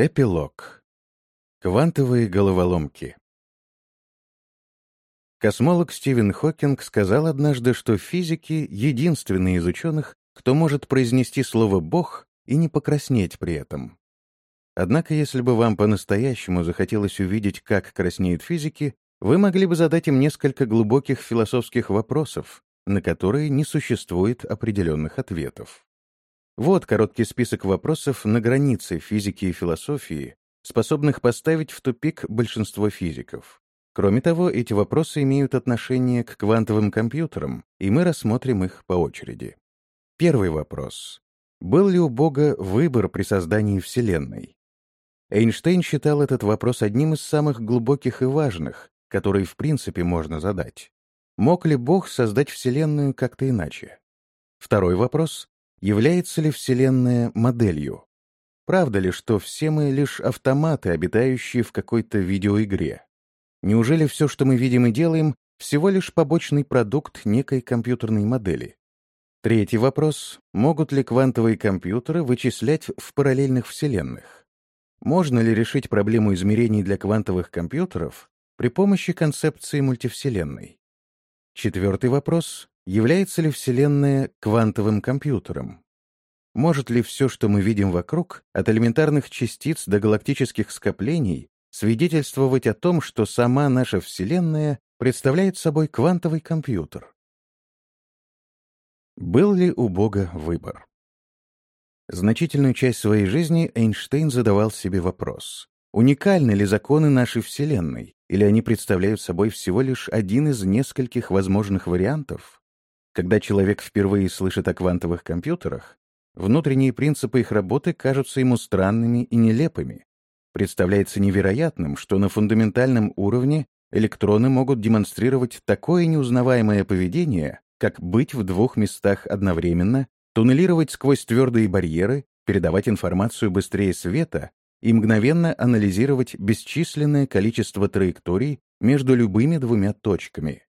Эпилог. Квантовые головоломки. Космолог Стивен Хокинг сказал однажды, что физики — единственные из ученых, кто может произнести слово «бог» и не покраснеть при этом. Однако, если бы вам по-настоящему захотелось увидеть, как краснеют физики, вы могли бы задать им несколько глубоких философских вопросов, на которые не существует определенных ответов. Вот короткий список вопросов на границе физики и философии, способных поставить в тупик большинство физиков. Кроме того, эти вопросы имеют отношение к квантовым компьютерам, и мы рассмотрим их по очереди. Первый вопрос. Был ли у Бога выбор при создании Вселенной? Эйнштейн считал этот вопрос одним из самых глубоких и важных, которые в принципе можно задать. Мог ли Бог создать Вселенную как-то иначе? Второй вопрос Является ли Вселенная моделью? Правда ли, что все мы лишь автоматы, обитающие в какой-то видеоигре? Неужели все, что мы видим и делаем, всего лишь побочный продукт некой компьютерной модели? Третий вопрос. Могут ли квантовые компьютеры вычислять в параллельных вселенных? Можно ли решить проблему измерений для квантовых компьютеров при помощи концепции мультивселенной? Четвертый вопрос. Является ли Вселенная квантовым компьютером? Может ли все, что мы видим вокруг, от элементарных частиц до галактических скоплений, свидетельствовать о том, что сама наша Вселенная представляет собой квантовый компьютер? Был ли у Бога выбор? Значительную часть своей жизни Эйнштейн задавал себе вопрос. Уникальны ли законы нашей Вселенной, или они представляют собой всего лишь один из нескольких возможных вариантов? Когда человек впервые слышит о квантовых компьютерах, внутренние принципы их работы кажутся ему странными и нелепыми. Представляется невероятным, что на фундаментальном уровне электроны могут демонстрировать такое неузнаваемое поведение, как быть в двух местах одновременно, туннелировать сквозь твердые барьеры, передавать информацию быстрее света и мгновенно анализировать бесчисленное количество траекторий между любыми двумя точками.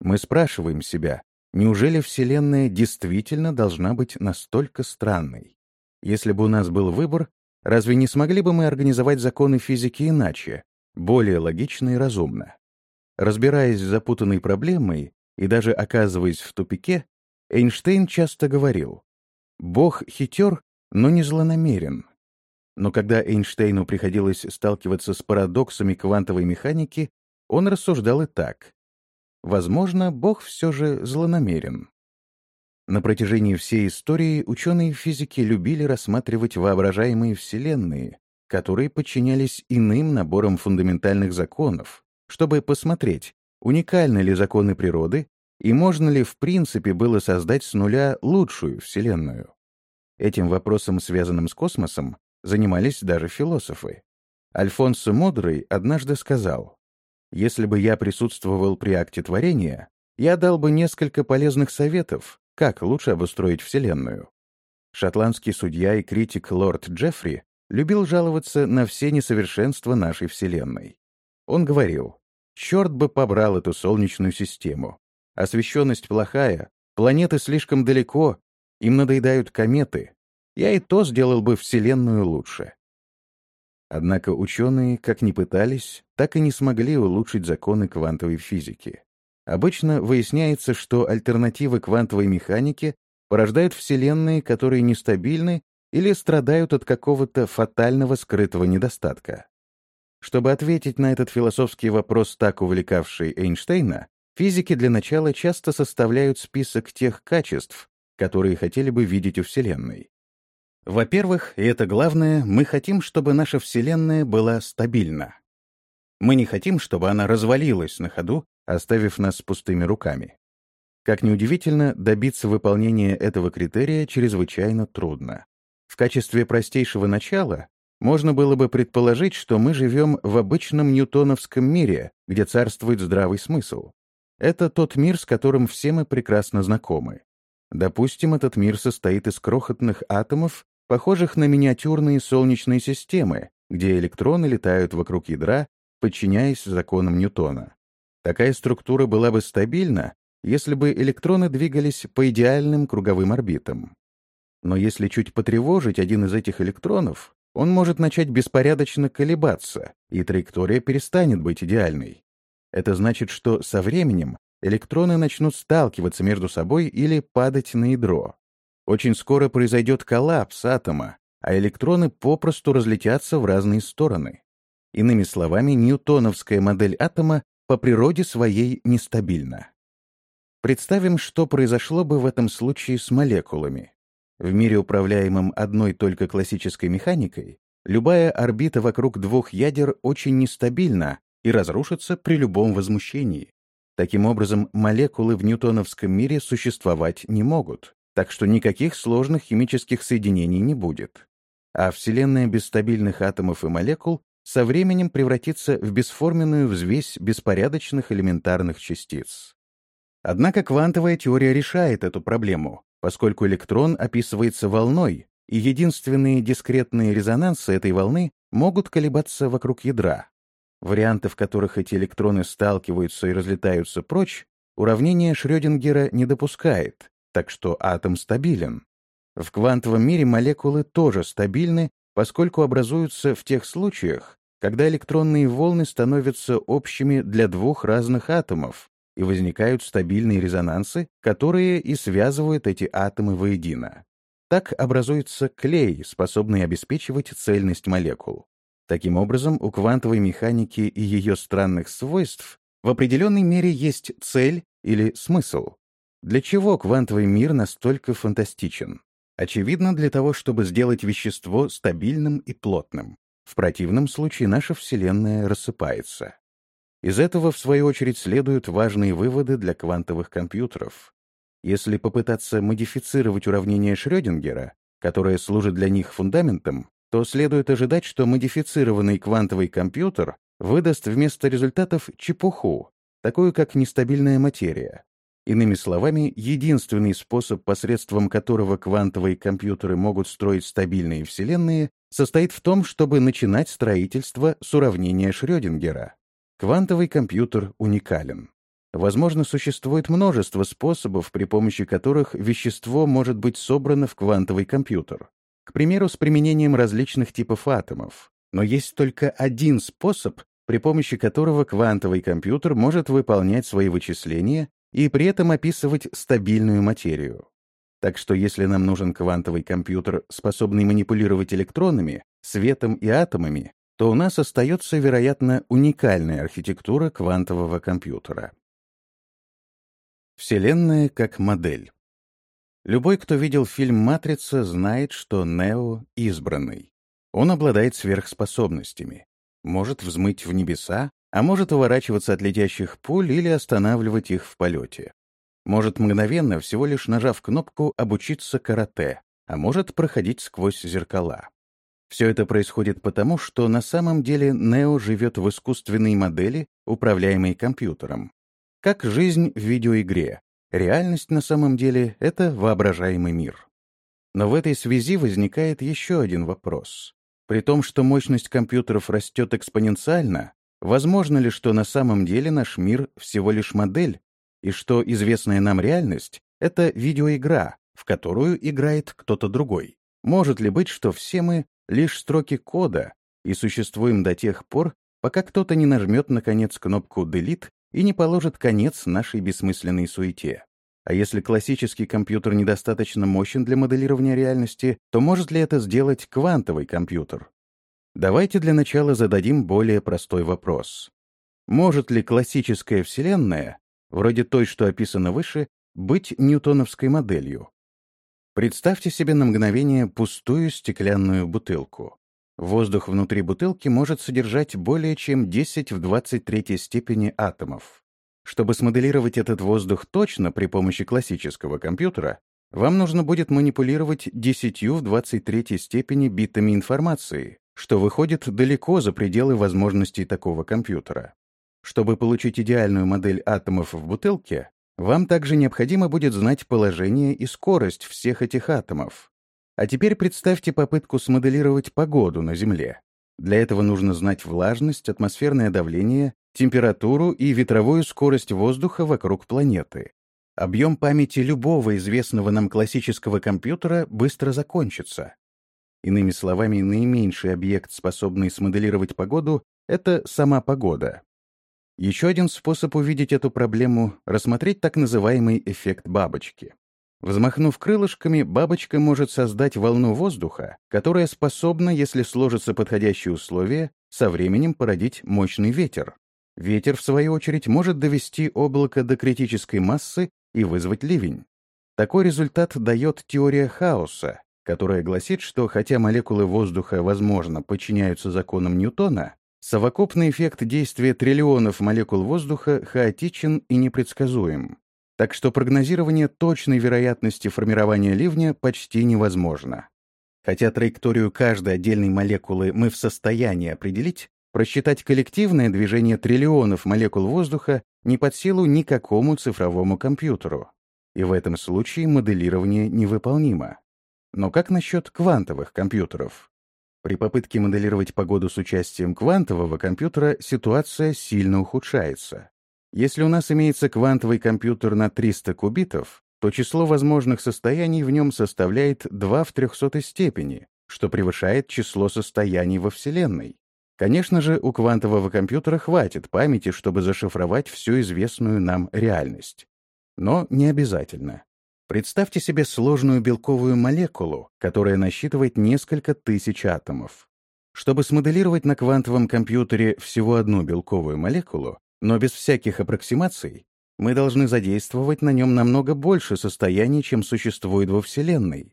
Мы спрашиваем себя, Неужели Вселенная действительно должна быть настолько странной? Если бы у нас был выбор, разве не смогли бы мы организовать законы физики иначе, более логично и разумно? Разбираясь с запутанной проблемой и даже оказываясь в тупике, Эйнштейн часто говорил, «Бог хитер, но не злонамерен». Но когда Эйнштейну приходилось сталкиваться с парадоксами квантовой механики, он рассуждал и так. Возможно, Бог все же злонамерен. На протяжении всей истории ученые физики любили рассматривать воображаемые вселенные, которые подчинялись иным наборам фундаментальных законов, чтобы посмотреть, уникальны ли законы природы и можно ли в принципе было создать с нуля лучшую вселенную. Этим вопросом, связанным с космосом, занимались даже философы. Альфонсо Мудрый однажды сказал, если бы я присутствовал при акте творения, я дал бы несколько полезных советов, как лучше обустроить Вселенную. Шотландский судья и критик лорд Джеффри любил жаловаться на все несовершенства нашей Вселенной. Он говорил, «Черт бы побрал эту солнечную систему. Освещенность плохая, планеты слишком далеко, им надоедают кометы. Я и то сделал бы Вселенную лучше». Однако ученые, как ни пытались, так и не смогли улучшить законы квантовой физики. Обычно выясняется, что альтернативы квантовой механике порождают вселенные, которые нестабильны или страдают от какого-то фатального скрытого недостатка. Чтобы ответить на этот философский вопрос, так увлекавший Эйнштейна, физики для начала часто составляют список тех качеств, которые хотели бы видеть у Вселенной. Во-первых, и это главное, мы хотим, чтобы наша Вселенная была стабильна. Мы не хотим, чтобы она развалилась на ходу, оставив нас с пустыми руками. Как ни удивительно, добиться выполнения этого критерия чрезвычайно трудно. В качестве простейшего начала можно было бы предположить, что мы живем в обычном ньютоновском мире, где царствует здравый смысл. Это тот мир, с которым все мы прекрасно знакомы. Допустим, этот мир состоит из крохотных атомов, похожих на миниатюрные солнечные системы, где электроны летают вокруг ядра, подчиняясь законам Ньютона. Такая структура была бы стабильна, если бы электроны двигались по идеальным круговым орбитам. Но если чуть потревожить один из этих электронов, он может начать беспорядочно колебаться, и траектория перестанет быть идеальной. Это значит, что со временем электроны начнут сталкиваться между собой или падать на ядро. Очень скоро произойдет коллапс атома, а электроны попросту разлетятся в разные стороны. Иными словами, ньютоновская модель атома по природе своей нестабильна. Представим, что произошло бы в этом случае с молекулами. В мире, управляемом одной только классической механикой, любая орбита вокруг двух ядер очень нестабильна и разрушится при любом возмущении. Таким образом, молекулы в ньютоновском мире существовать не могут, так что никаких сложных химических соединений не будет. А Вселенная без стабильных атомов и молекул со временем превратится в бесформенную взвесь беспорядочных элементарных частиц. Однако квантовая теория решает эту проблему, поскольку электрон описывается волной, и единственные дискретные резонансы этой волны могут колебаться вокруг ядра. Варианты, в которых эти электроны сталкиваются и разлетаются прочь, уравнение Шрёдингера не допускает, так что атом стабилен. В квантовом мире молекулы тоже стабильны, поскольку образуются в тех случаях, когда электронные волны становятся общими для двух разных атомов, и возникают стабильные резонансы, которые и связывают эти атомы воедино. Так образуется клей, способный обеспечивать цельность молекул. Таким образом, у квантовой механики и ее странных свойств в определенной мере есть цель или смысл. Для чего квантовый мир настолько фантастичен? Очевидно, для того, чтобы сделать вещество стабильным и плотным. В противном случае наша Вселенная рассыпается. Из этого, в свою очередь, следуют важные выводы для квантовых компьютеров. Если попытаться модифицировать уравнение Шрёдингера, которое служит для них фундаментом, то следует ожидать, что модифицированный квантовый компьютер выдаст вместо результатов чепуху, такую как нестабильная материя. Иными словами, единственный способ, посредством которого квантовые компьютеры могут строить стабильные вселенные, состоит в том, чтобы начинать строительство с уравнения Шрёдингера. Квантовый компьютер уникален. Возможно, существует множество способов, при помощи которых вещество может быть собрано в квантовый компьютер. К примеру, с применением различных типов атомов. Но есть только один способ, при помощи которого квантовый компьютер может выполнять свои вычисления и при этом описывать стабильную материю. Так что если нам нужен квантовый компьютер, способный манипулировать электронами, светом и атомами, то у нас остается, вероятно, уникальная архитектура квантового компьютера. Вселенная как модель. Любой, кто видел фильм «Матрица», знает, что Нео — избранный. Он обладает сверхспособностями. Может взмыть в небеса, а может уворачиваться от летящих пуль или останавливать их в полете. Может мгновенно, всего лишь нажав кнопку, обучиться карате, а может проходить сквозь зеркала. Все это происходит потому, что на самом деле Нео живет в искусственной модели, управляемой компьютером. Как жизнь в видеоигре. Реальность на самом деле — это воображаемый мир. Но в этой связи возникает еще один вопрос. При том, что мощность компьютеров растет экспоненциально, возможно ли, что на самом деле наш мир всего лишь модель, и что известная нам реальность — это видеоигра, в которую играет кто-то другой? Может ли быть, что все мы лишь строки кода и существуем до тех пор, пока кто-то не нажмет, наконец, кнопку «Delete» и не положит конец нашей бессмысленной суете. А если классический компьютер недостаточно мощен для моделирования реальности, то может ли это сделать квантовый компьютер? Давайте для начала зададим более простой вопрос. Может ли классическая Вселенная, вроде той, что описано выше, быть ньютоновской моделью? Представьте себе на мгновение пустую стеклянную бутылку. Воздух внутри бутылки может содержать более чем 10 в 23 степени атомов. Чтобы смоделировать этот воздух точно при помощи классического компьютера, вам нужно будет манипулировать 10 в 23 степени битами информации, что выходит далеко за пределы возможностей такого компьютера. Чтобы получить идеальную модель атомов в бутылке, вам также необходимо будет знать положение и скорость всех этих атомов. А теперь представьте попытку смоделировать погоду на Земле. Для этого нужно знать влажность, атмосферное давление, температуру и ветровую скорость воздуха вокруг планеты. Объем памяти любого известного нам классического компьютера быстро закончится. Иными словами, наименьший объект, способный смоделировать погоду, — это сама погода. Еще один способ увидеть эту проблему — рассмотреть так называемый эффект бабочки. Взмахнув крылышками, бабочка может создать волну воздуха, которая способна, если сложатся подходящие условия, со временем породить мощный ветер. Ветер, в свою очередь, может довести облако до критической массы и вызвать ливень. Такой результат дает теория хаоса, которая гласит, что хотя молекулы воздуха, возможно, подчиняются законам Ньютона, совокупный эффект действия триллионов молекул воздуха хаотичен и непредсказуем. Так что прогнозирование точной вероятности формирования ливня почти невозможно. Хотя траекторию каждой отдельной молекулы мы в состоянии определить, просчитать коллективное движение триллионов молекул воздуха не под силу никакому цифровому компьютеру. И в этом случае моделирование невыполнимо. Но как насчет квантовых компьютеров? При попытке моделировать погоду с участием квантового компьютера ситуация сильно ухудшается. Если у нас имеется квантовый компьютер на 300 кубитов, то число возможных состояний в нем составляет 2 в 300 степени, что превышает число состояний во Вселенной. Конечно же, у квантового компьютера хватит памяти, чтобы зашифровать всю известную нам реальность. Но не обязательно. Представьте себе сложную белковую молекулу, которая насчитывает несколько тысяч атомов. Чтобы смоделировать на квантовом компьютере всего одну белковую молекулу, но без всяких аппроксимаций, мы должны задействовать на нем намного больше состояний, чем существует во Вселенной.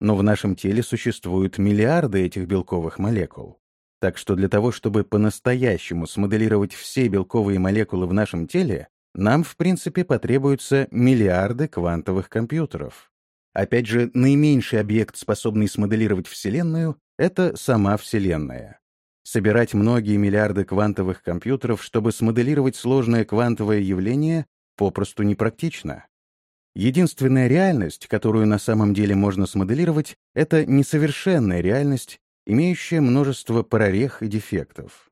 Но в нашем теле существуют миллиарды этих белковых молекул. Так что для того, чтобы по-настоящему смоделировать все белковые молекулы в нашем теле, нам, в принципе, потребуются миллиарды квантовых компьютеров. Опять же, наименьший объект, способный смоделировать Вселенную, — это сама Вселенная. Собирать многие миллиарды квантовых компьютеров, чтобы смоделировать сложное квантовое явление, попросту непрактично. Единственная реальность, которую на самом деле можно смоделировать, это несовершенная реальность, имеющая множество прорех и дефектов.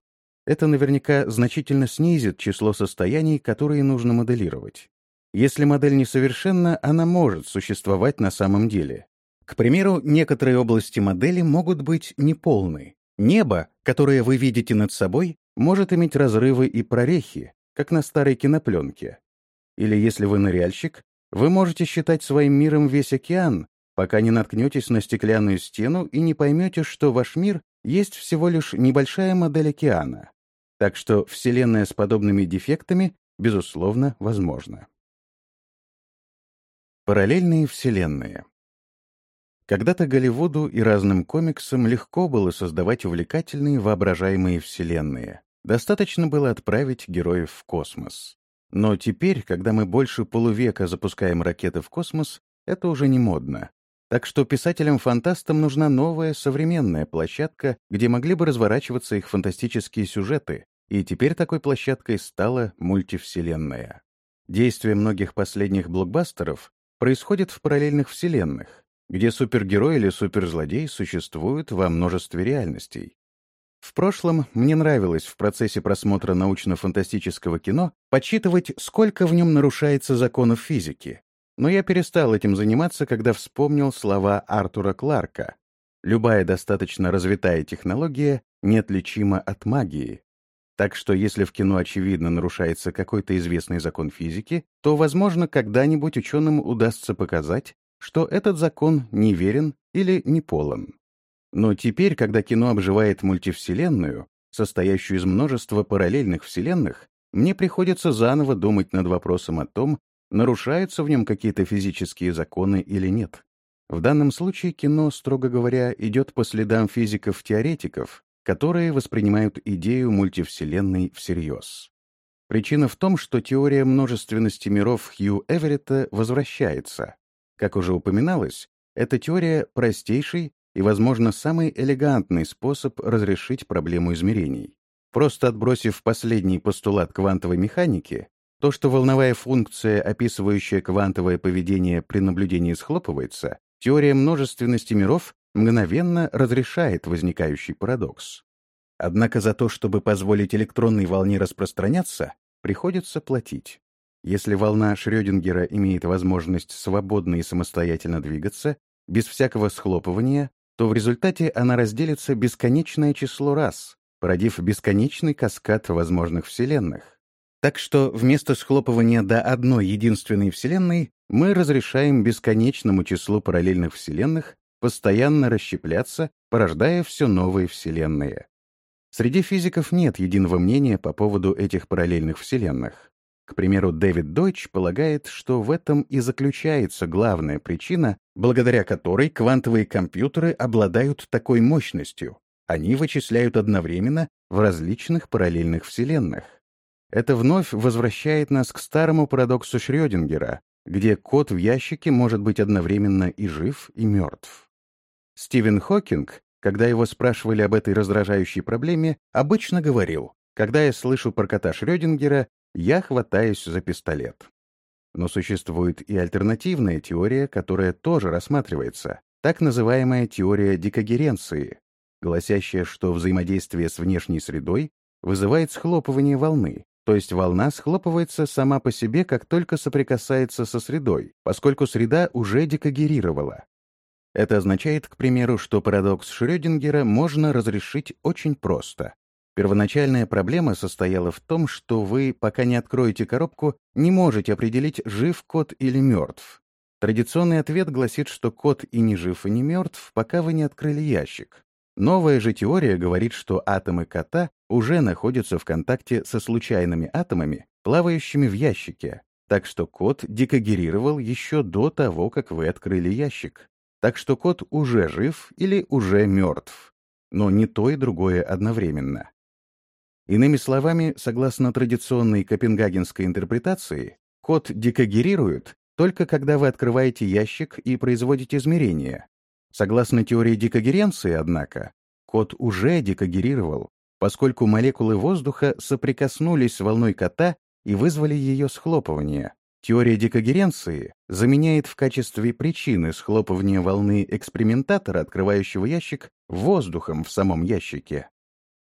Это наверняка значительно снизит число состояний, которые нужно моделировать. Если модель несовершенна, она может существовать на самом деле. К примеру, некоторые области модели могут быть неполны, Небо, которое вы видите над собой, может иметь разрывы и прорехи, как на старой кинопленке. Или если вы ныряльщик, вы можете считать своим миром весь океан, пока не наткнетесь на стеклянную стену и не поймете, что ваш мир есть всего лишь небольшая модель океана. Так что Вселенная с подобными дефектами, безусловно, возможна. Параллельные вселенные когда-то Голливуду и разным комиксам легко было создавать увлекательные воображаемые вселенные. Достаточно было отправить героев в космос. Но теперь, когда мы больше полувека запускаем ракеты в космос, это уже не модно. Так что писателям-фантастам нужна новая современная площадка, где могли бы разворачиваться их фантастические сюжеты, и теперь такой площадкой стала мультивселенная. Действие многих последних блокбастеров происходит в параллельных вселенных, где супергерой или суперзлодей существуют во множестве реальностей. В прошлом мне нравилось в процессе просмотра научно-фантастического кино подсчитывать, сколько в нем нарушается законов физики. Но я перестал этим заниматься, когда вспомнил слова Артура Кларка. Любая достаточно развитая технология неотличима от магии. Так что если в кино очевидно нарушается какой-то известный закон физики, то, возможно, когда-нибудь ученым удастся показать, что этот закон неверен или не полон. Но теперь, когда кино обживает мультивселенную, состоящую из множества параллельных вселенных, мне приходится заново думать над вопросом о том, нарушаются в нем какие-то физические законы или нет. В данном случае кино, строго говоря, идет по следам физиков-теоретиков, которые воспринимают идею мультивселенной всерьез. Причина в том, что теория множественности миров Хью Эверетта возвращается, как уже упоминалось, эта теория — простейший и, возможно, самый элегантный способ разрешить проблему измерений. Просто отбросив последний постулат квантовой механики, то, что волновая функция, описывающая квантовое поведение при наблюдении схлопывается, теория множественности миров мгновенно разрешает возникающий парадокс. Однако за то, чтобы позволить электронной волне распространяться, приходится платить. Если волна Шрёдингера имеет возможность свободно и самостоятельно двигаться, без всякого схлопывания, то в результате она разделится бесконечное число раз, породив бесконечный каскад возможных вселенных. Так что вместо схлопывания до одной единственной вселенной мы разрешаем бесконечному числу параллельных вселенных постоянно расщепляться, порождая все новые вселенные. Среди физиков нет единого мнения по поводу этих параллельных вселенных. К примеру, Дэвид Дойч полагает, что в этом и заключается главная причина, благодаря которой квантовые компьютеры обладают такой мощностью. Они вычисляют одновременно в различных параллельных вселенных. Это вновь возвращает нас к старому парадоксу Шрёдингера, где код в ящике может быть одновременно и жив, и мертв. Стивен Хокинг, когда его спрашивали об этой раздражающей проблеме, обычно говорил, когда я слышу про кота Шрёдингера, я хватаюсь за пистолет. Но существует и альтернативная теория, которая тоже рассматривается, так называемая теория декогеренции, гласящая, что взаимодействие с внешней средой вызывает схлопывание волны, то есть волна схлопывается сама по себе, как только соприкасается со средой, поскольку среда уже декогерировала. Это означает, к примеру, что парадокс Шрёдингера можно разрешить очень просто. Первоначальная проблема состояла в том, что вы, пока не откроете коробку, не можете определить, жив кот или мертв. Традиционный ответ гласит, что кот и не жив, и не мертв, пока вы не открыли ящик. Новая же теория говорит, что атомы кота уже находятся в контакте со случайными атомами, плавающими в ящике, так что кот декогерировал еще до того, как вы открыли ящик. Так что кот уже жив или уже мертв. Но не то и другое одновременно. Иными словами, согласно традиционной копенгагенской интерпретации, код декогерирует только когда вы открываете ящик и производите измерения. Согласно теории декогеренции, однако, код уже декогерировал, поскольку молекулы воздуха соприкоснулись с волной кота и вызвали ее схлопывание. Теория декогеренции заменяет в качестве причины схлопывания волны экспериментатора, открывающего ящик, воздухом в самом ящике.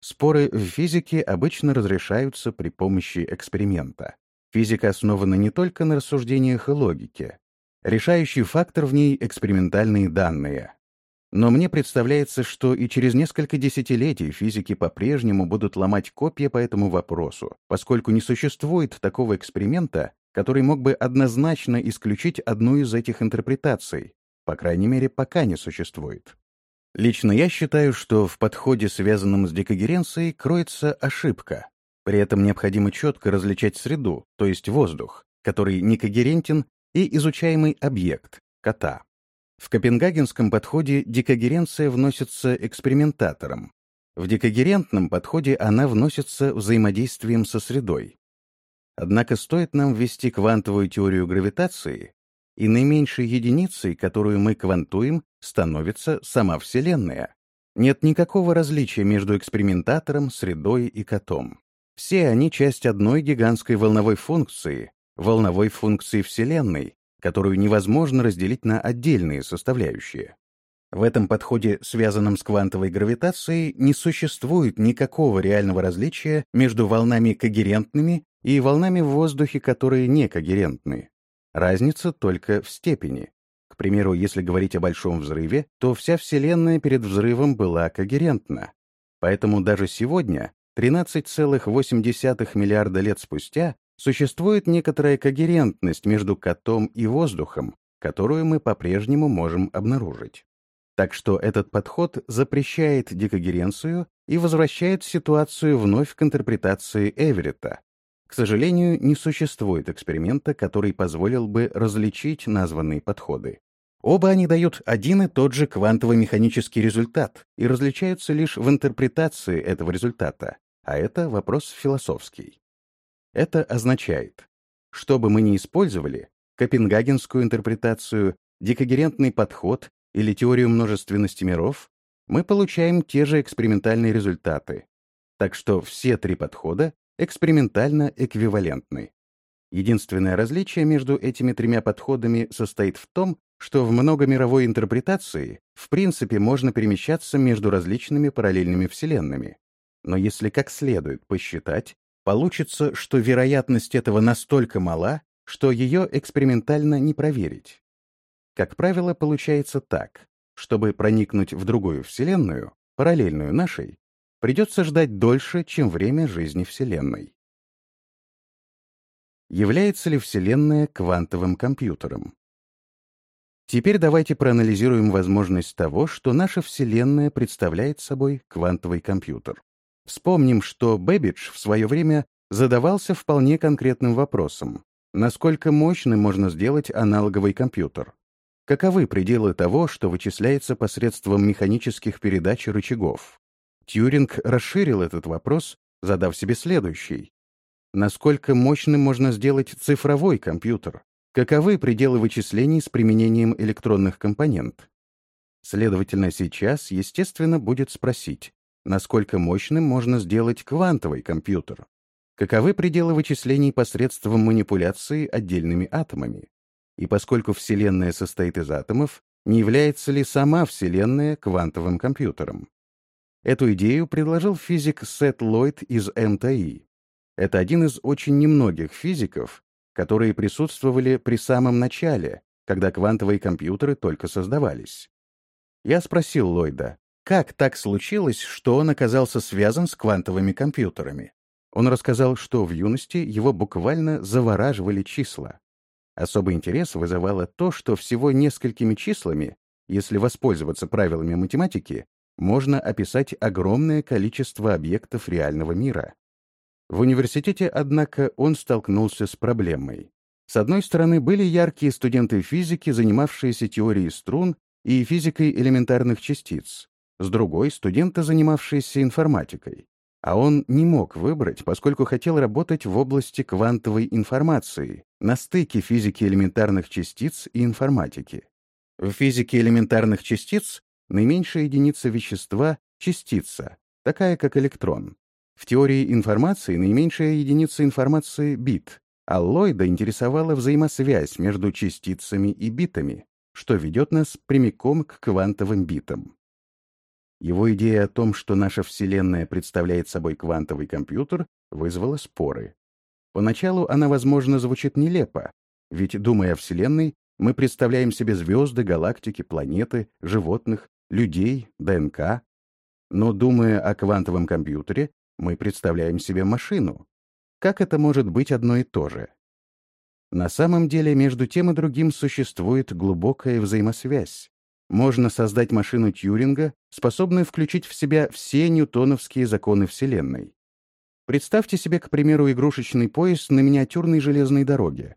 Споры в физике обычно разрешаются при помощи эксперимента. Физика основана не только на рассуждениях и логике. Решающий фактор в ней — экспериментальные данные. Но мне представляется, что и через несколько десятилетий физики по-прежнему будут ломать копья по этому вопросу, поскольку не существует такого эксперимента, который мог бы однозначно исключить одну из этих интерпретаций, по крайней мере, пока не существует. Лично я считаю, что в подходе, связанном с декогеренцией, кроется ошибка. При этом необходимо четко различать среду, то есть воздух, который некогерентен, и изучаемый объект, кота. В копенгагенском подходе декогеренция вносится экспериментатором. В декогерентном подходе она вносится взаимодействием со средой. Однако стоит нам ввести квантовую теорию гравитации, и наименьшей единицей, которую мы квантуем, становится сама Вселенная. Нет никакого различия между экспериментатором, средой и котом. Все они часть одной гигантской волновой функции, волновой функции Вселенной, которую невозможно разделить на отдельные составляющие. В этом подходе, связанном с квантовой гравитацией, не существует никакого реального различия между волнами когерентными и волнами в воздухе, которые не когерентны. Разница только в степени. К примеру, если говорить о большом взрыве, то вся Вселенная перед взрывом была когерентна. Поэтому даже сегодня, 13,8 миллиарда лет спустя, существует некоторая когерентность между котом и воздухом, которую мы по-прежнему можем обнаружить. Так что этот подход запрещает декогеренцию и возвращает ситуацию вновь к интерпретации Эверетта, к сожалению, не существует эксперимента, который позволил бы различить названные подходы. Оба они дают один и тот же квантово-механический результат и различаются лишь в интерпретации этого результата, а это вопрос философский. Это означает, что бы мы ни использовали, копенгагенскую интерпретацию, декогерентный подход или теорию множественности миров, мы получаем те же экспериментальные результаты. Так что все три подхода экспериментально эквивалентны. Единственное различие между этими тремя подходами состоит в том, что в многомировой интерпретации в принципе можно перемещаться между различными параллельными вселенными. Но если как следует посчитать, получится, что вероятность этого настолько мала, что ее экспериментально не проверить. Как правило, получается так. чтобы проникнуть в другую Вселенную, параллельную нашей, придется ждать дольше, чем время жизни Вселенной. Является ли Вселенная квантовым компьютером? Теперь давайте проанализируем возможность того, что наша Вселенная представляет собой квантовый компьютер. Вспомним, что Бэббидж в свое время задавался вполне конкретным вопросом. Насколько мощным можно сделать аналоговый компьютер? Каковы пределы того, что вычисляется посредством механических передач и рычагов? Тьюринг расширил этот вопрос, задав себе следующий. Насколько мощным можно сделать цифровой компьютер? Каковы пределы вычислений с применением электронных компонент? Следовательно, сейчас, естественно, будет спросить, насколько мощным можно сделать квантовый компьютер? Каковы пределы вычислений посредством манипуляции отдельными атомами? И поскольку Вселенная состоит из атомов, не является ли сама Вселенная квантовым компьютером? Эту идею предложил физик Сет Ллойд из МТИ. Это один из очень немногих физиков, которые присутствовали при самом начале, когда квантовые компьютеры только создавались. Я спросил Ллойда, как так случилось, что он оказался связан с квантовыми компьютерами? Он рассказал, что в юности его буквально завораживали числа. Особый интерес вызывало то, что всего несколькими числами, если воспользоваться правилами математики, можно описать огромное количество объектов реального мира. В университете, однако, он столкнулся с проблемой. С одной стороны, были яркие студенты физики, занимавшиеся теорией струн и физикой элементарных частиц, с другой — студента, занимавшиеся информатикой. А он не мог выбрать, поскольку хотел работать в области квантовой информации, на стыке физики элементарных частиц и информатики. В физике элементарных частиц наименьшая единица вещества — частица, такая как электрон. В теории информации наименьшая единица информации — бит, а Ллойда интересовала взаимосвязь между частицами и битами, что ведет нас прямиком к квантовым битам. Его идея о том, что наша Вселенная представляет собой квантовый компьютер, вызвала споры. Поначалу она, возможно, звучит нелепо, ведь, думая о Вселенной, мы представляем себе звезды, галактики, планеты, животных, людей, ДНК. Но, думая о квантовом компьютере, мы представляем себе машину. Как это может быть одно и то же? На самом деле, между тем и другим существует глубокая взаимосвязь можно создать машину Тьюринга, способную включить в себя все ньютоновские законы Вселенной. Представьте себе, к примеру, игрушечный поезд на миниатюрной железной дороге.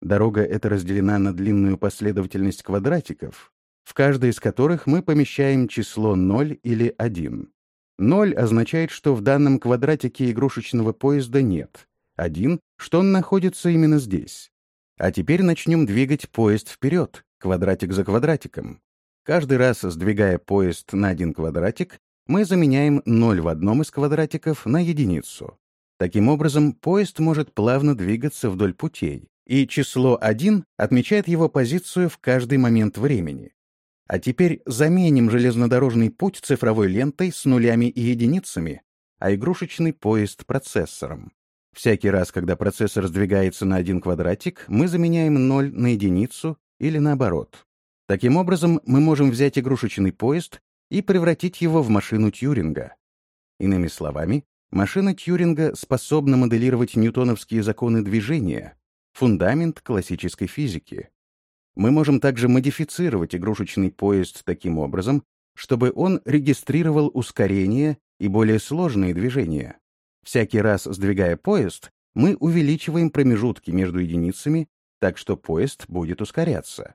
Дорога эта разделена на длинную последовательность квадратиков, в каждой из которых мы помещаем число 0 или 1. 0 означает, что в данном квадратике игрушечного поезда нет. 1, что он находится именно здесь. А теперь начнем двигать поезд вперед, квадратик за квадратиком. Каждый раз, сдвигая поезд на один квадратик, мы заменяем 0 в одном из квадратиков на единицу. Таким образом, поезд может плавно двигаться вдоль путей, и число 1 отмечает его позицию в каждый момент времени. А теперь заменим железнодорожный путь цифровой лентой с нулями и единицами, а игрушечный поезд — процессором. Всякий раз, когда процессор сдвигается на один квадратик, мы заменяем 0 на единицу или наоборот. Таким образом, мы можем взять игрушечный поезд и превратить его в машину Тьюринга. Иными словами, машина Тьюринга способна моделировать ньютоновские законы движения, фундамент классической физики. Мы можем также модифицировать игрушечный поезд таким образом, чтобы он регистрировал ускорение и более сложные движения. Всякий раз сдвигая поезд, мы увеличиваем промежутки между единицами, так что поезд будет ускоряться.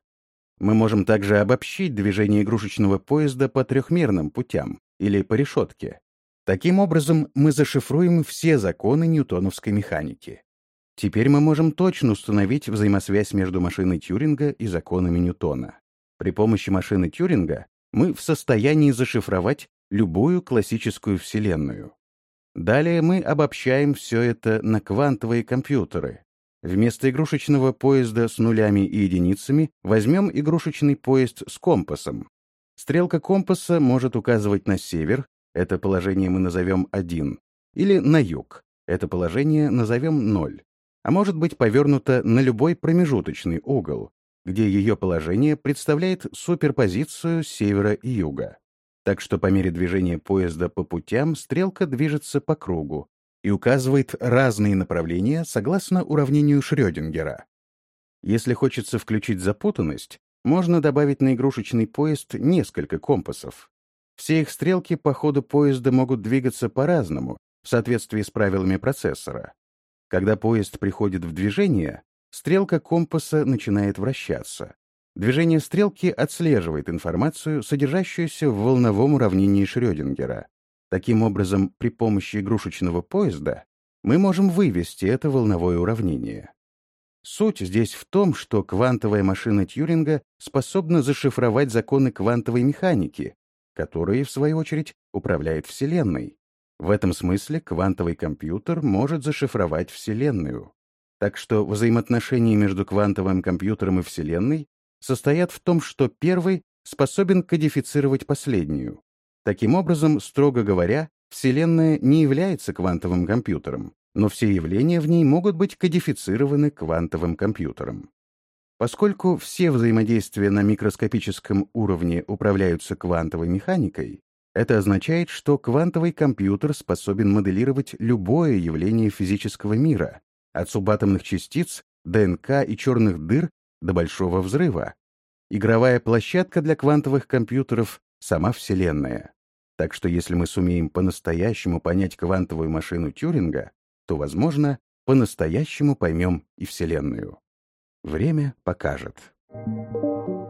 Мы можем также обобщить движение игрушечного поезда по трехмерным путям или по решетке. Таким образом, мы зашифруем все законы ньютоновской механики. Теперь мы можем точно установить взаимосвязь между машиной Тьюринга и законами Ньютона. При помощи машины Тьюринга мы в состоянии зашифровать любую классическую Вселенную. Далее мы обобщаем все это на квантовые компьютеры, Вместо игрушечного поезда с нулями и единицами возьмем игрушечный поезд с компасом. Стрелка компаса может указывать на север, это положение мы назовем 1, или на юг, это положение назовем 0, а может быть повернуто на любой промежуточный угол, где ее положение представляет суперпозицию севера и юга. Так что по мере движения поезда по путям стрелка движется по кругу и указывает разные направления согласно уравнению Шрёдингера. Если хочется включить запутанность, можно добавить на игрушечный поезд несколько компасов. Все их стрелки по ходу поезда могут двигаться по-разному, в соответствии с правилами процессора. Когда поезд приходит в движение, стрелка компаса начинает вращаться. Движение стрелки отслеживает информацию, содержащуюся в волновом уравнении Шрёдингера. Таким образом, при помощи игрушечного поезда мы можем вывести это волновое уравнение. Суть здесь в том, что квантовая машина Тьюринга способна зашифровать законы квантовой механики, которые, в свою очередь, управляют Вселенной. В этом смысле квантовый компьютер может зашифровать Вселенную. Так что взаимоотношения между квантовым компьютером и Вселенной состоят в том, что первый способен кодифицировать последнюю. Таким образом, строго говоря, Вселенная не является квантовым компьютером, но все явления в ней могут быть кодифицированы квантовым компьютером. Поскольку все взаимодействия на микроскопическом уровне управляются квантовой механикой, это означает, что квантовый компьютер способен моделировать любое явление физического мира, от субатомных частиц, ДНК и черных дыр до Большого взрыва. Игровая площадка для квантовых компьютеров — сама Вселенная. Так что если мы сумеем по-настоящему понять квантовую машину Тьюринга, то, возможно, по-настоящему поймем и Вселенную. Время покажет. Thank you.